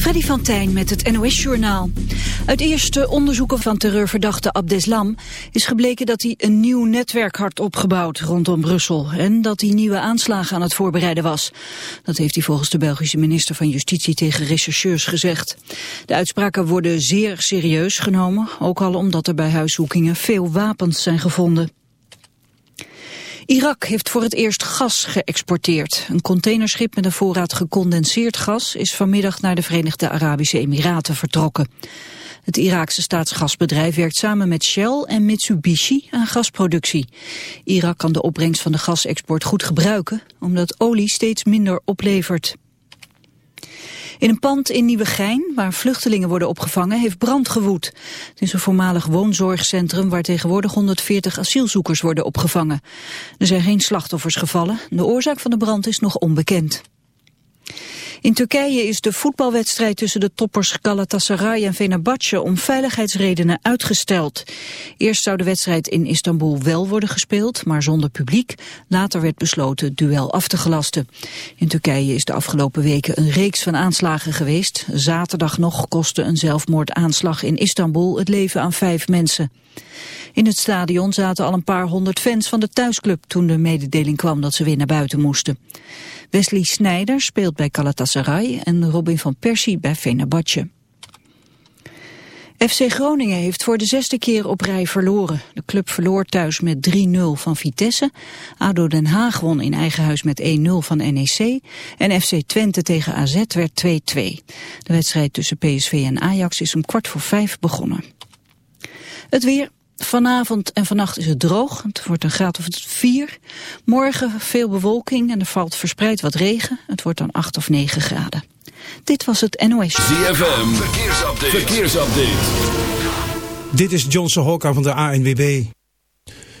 Freddy van Tijn met het NOS-journaal. Uit eerste onderzoeken van terreurverdachte Abdeslam is gebleken dat hij een nieuw netwerk had opgebouwd rondom Brussel en dat hij nieuwe aanslagen aan het voorbereiden was. Dat heeft hij volgens de Belgische minister van Justitie tegen rechercheurs gezegd. De uitspraken worden zeer serieus genomen, ook al omdat er bij huiszoekingen veel wapens zijn gevonden. Irak heeft voor het eerst gas geëxporteerd. Een containerschip met een voorraad gecondenseerd gas is vanmiddag naar de Verenigde Arabische Emiraten vertrokken. Het Iraakse staatsgasbedrijf werkt samen met Shell en Mitsubishi aan gasproductie. Irak kan de opbrengst van de gasexport goed gebruiken, omdat olie steeds minder oplevert. In een pand in Nieuwegein, waar vluchtelingen worden opgevangen, heeft brand gewoed. Het is een voormalig woonzorgcentrum waar tegenwoordig 140 asielzoekers worden opgevangen. Er zijn geen slachtoffers gevallen. De oorzaak van de brand is nog onbekend. In Turkije is de voetbalwedstrijd tussen de toppers Galatasaray en Fenerbahce om veiligheidsredenen uitgesteld. Eerst zou de wedstrijd in Istanbul wel worden gespeeld, maar zonder publiek. Later werd besloten het duel af te gelasten. In Turkije is de afgelopen weken een reeks van aanslagen geweest. Zaterdag nog kostte een zelfmoordaanslag in Istanbul het leven aan vijf mensen. In het stadion zaten al een paar honderd fans van de thuisclub toen de mededeling kwam dat ze weer naar buiten moesten. Wesley Sneijder speelt bij Galatasaray en Robin van Persie bij Fenerbahce. FC Groningen heeft voor de zesde keer op rij verloren. De club verloor thuis met 3-0 van Vitesse. ADO Den Haag won in eigen huis met 1-0 van NEC. En FC Twente tegen AZ werd 2-2. De wedstrijd tussen PSV en Ajax is om kwart voor vijf begonnen. Het weer, Vanavond en vannacht is het droog. Het wordt een graad of 4. Morgen veel bewolking en er valt verspreid wat regen. Het wordt dan 8 of 9 graden. Dit was het NOS. ZFM, verkeersupdate. verkeersupdate. Dit is Johnson Hokka van de ANWB.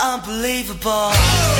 Unbelievable.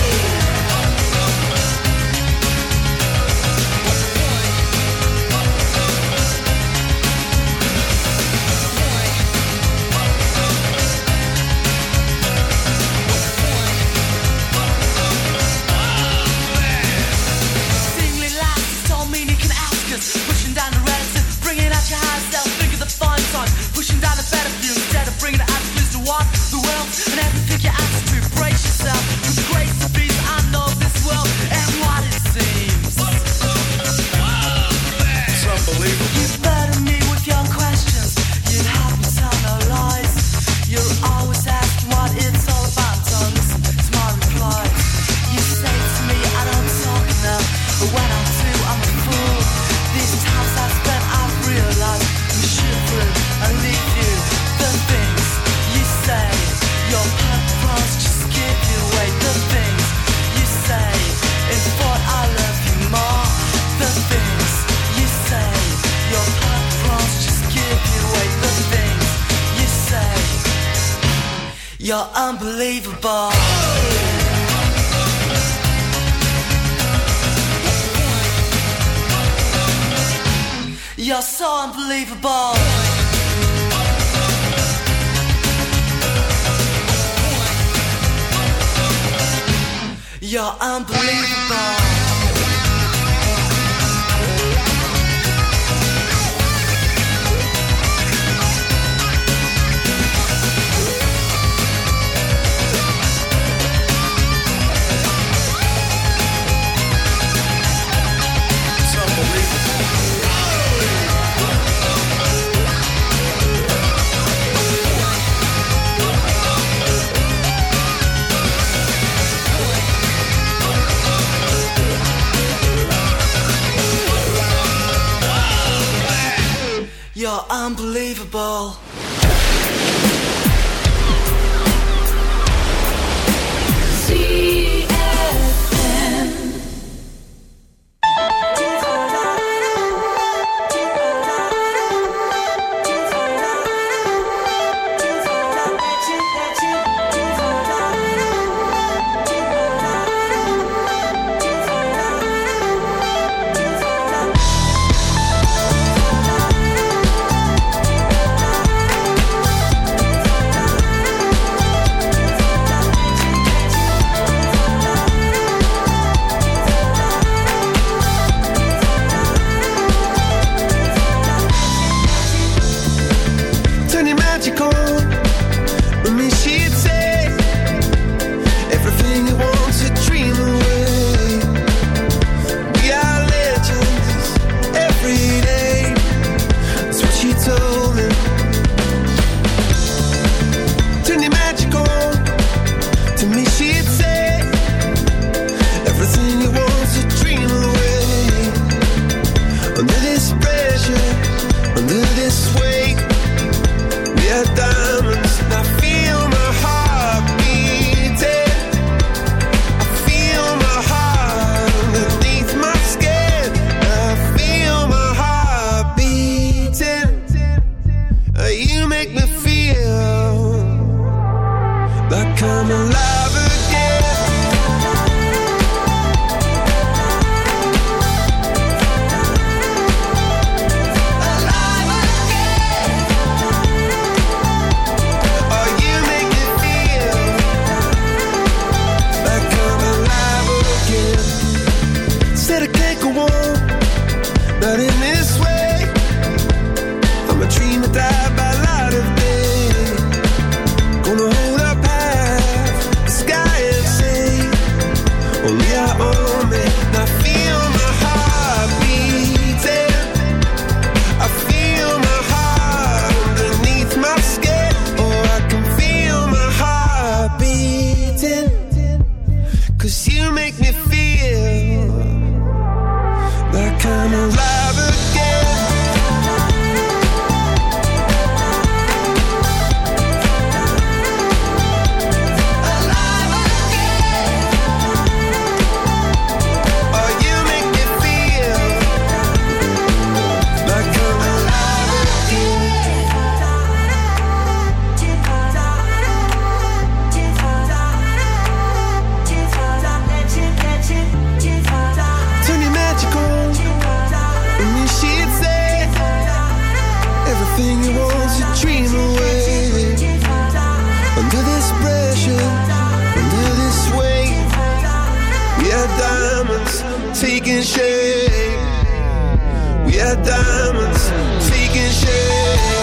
diamonds, seeking shade.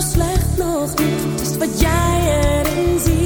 zo slecht nog niet, het is wat jij erin ziet.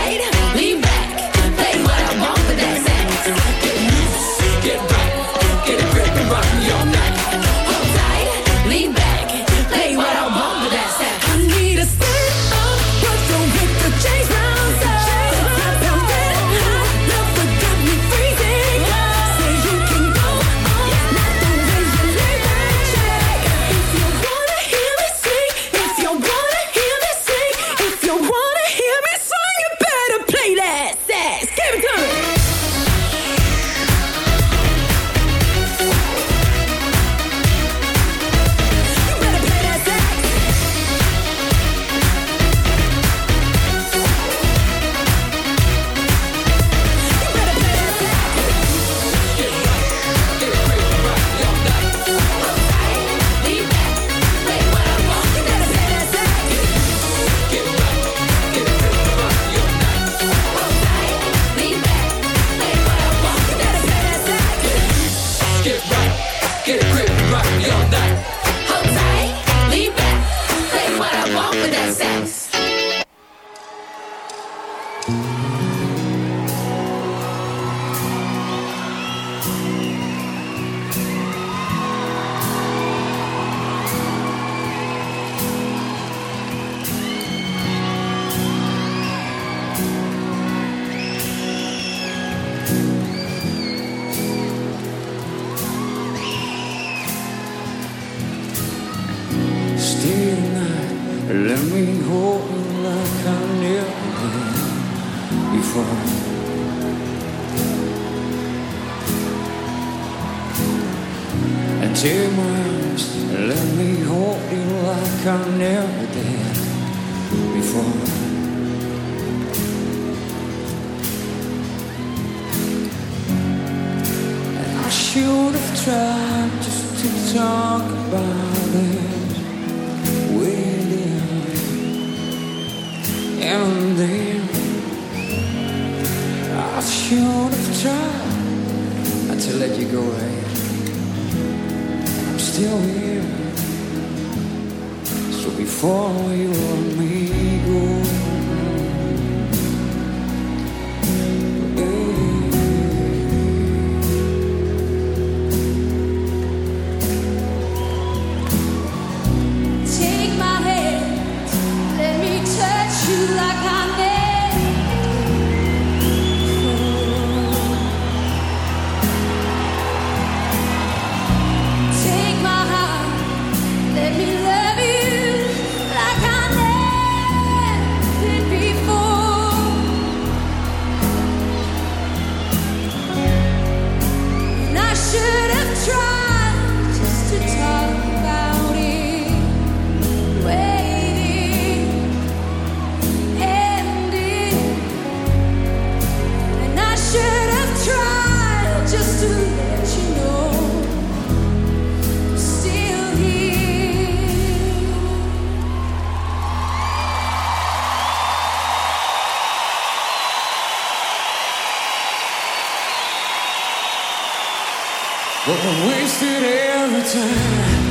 talk about. wasted every time.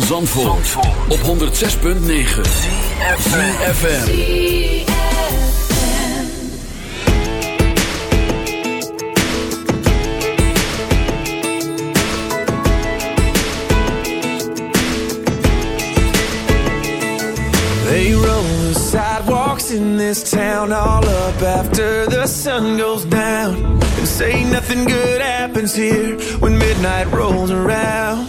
Van Zandvoort, op 106.9 CFFM They roll the sidewalks in this town all up after the sun goes down. And say nothing good happens here when midnight rolls around.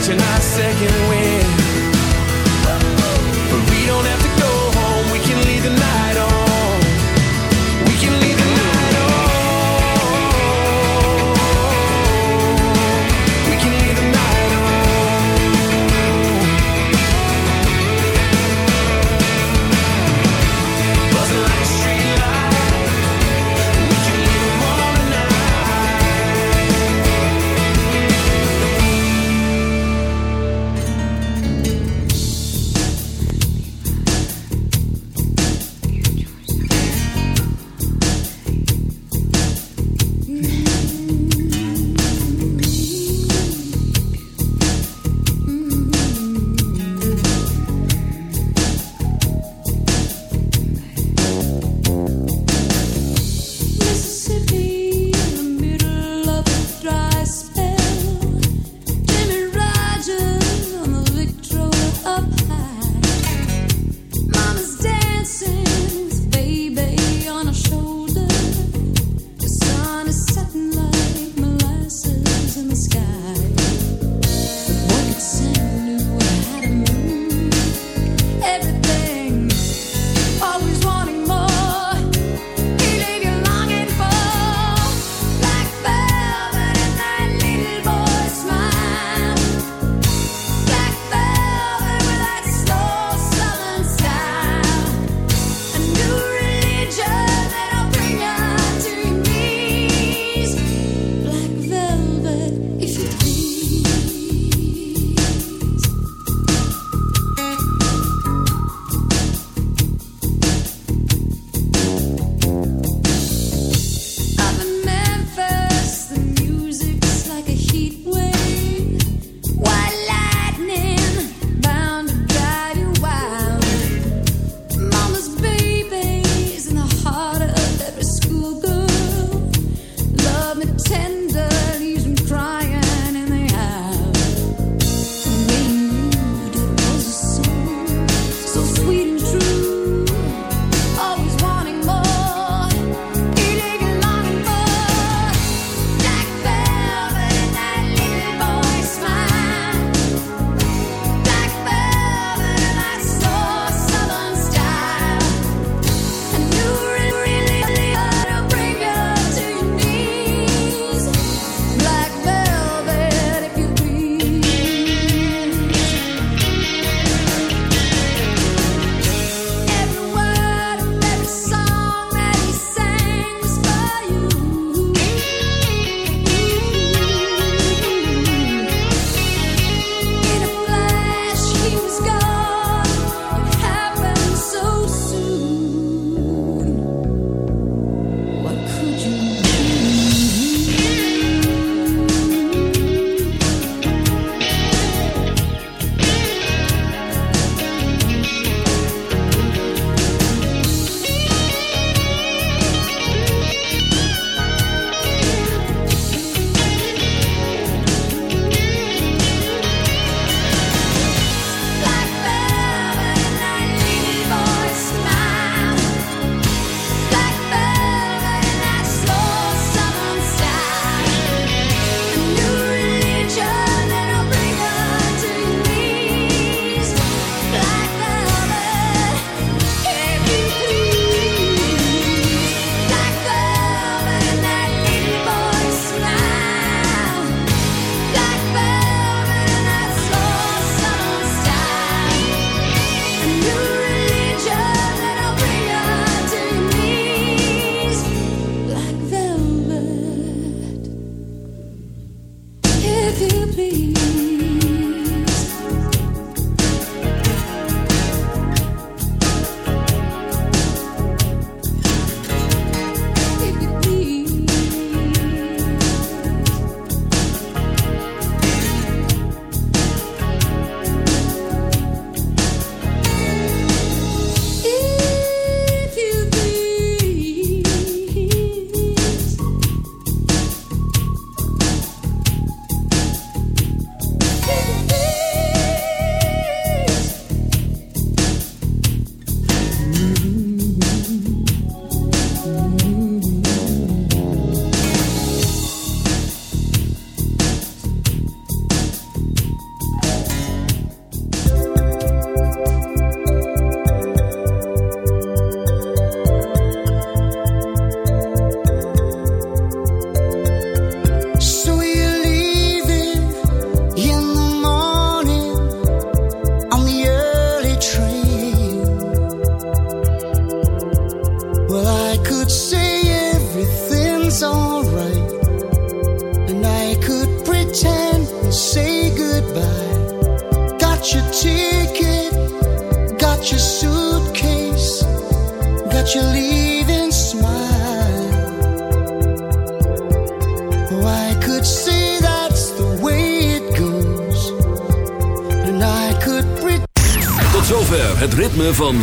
Bet you would catch second